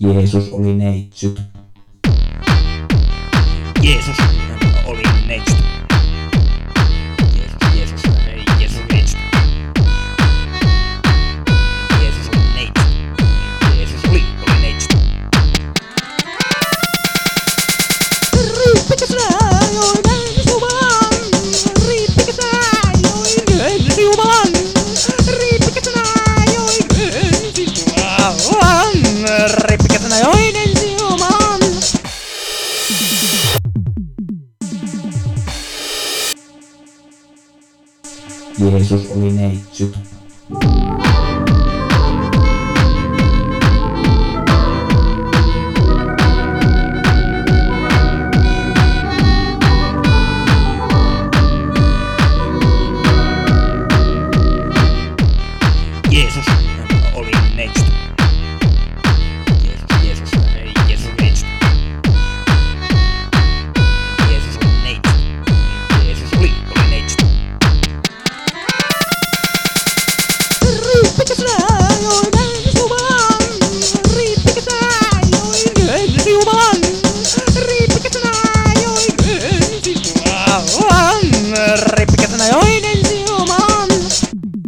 Jeesus niin oli neitsyt. Jeesus. y eso es Olinei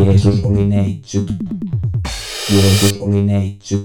Yes, only nature. Yes, only nature.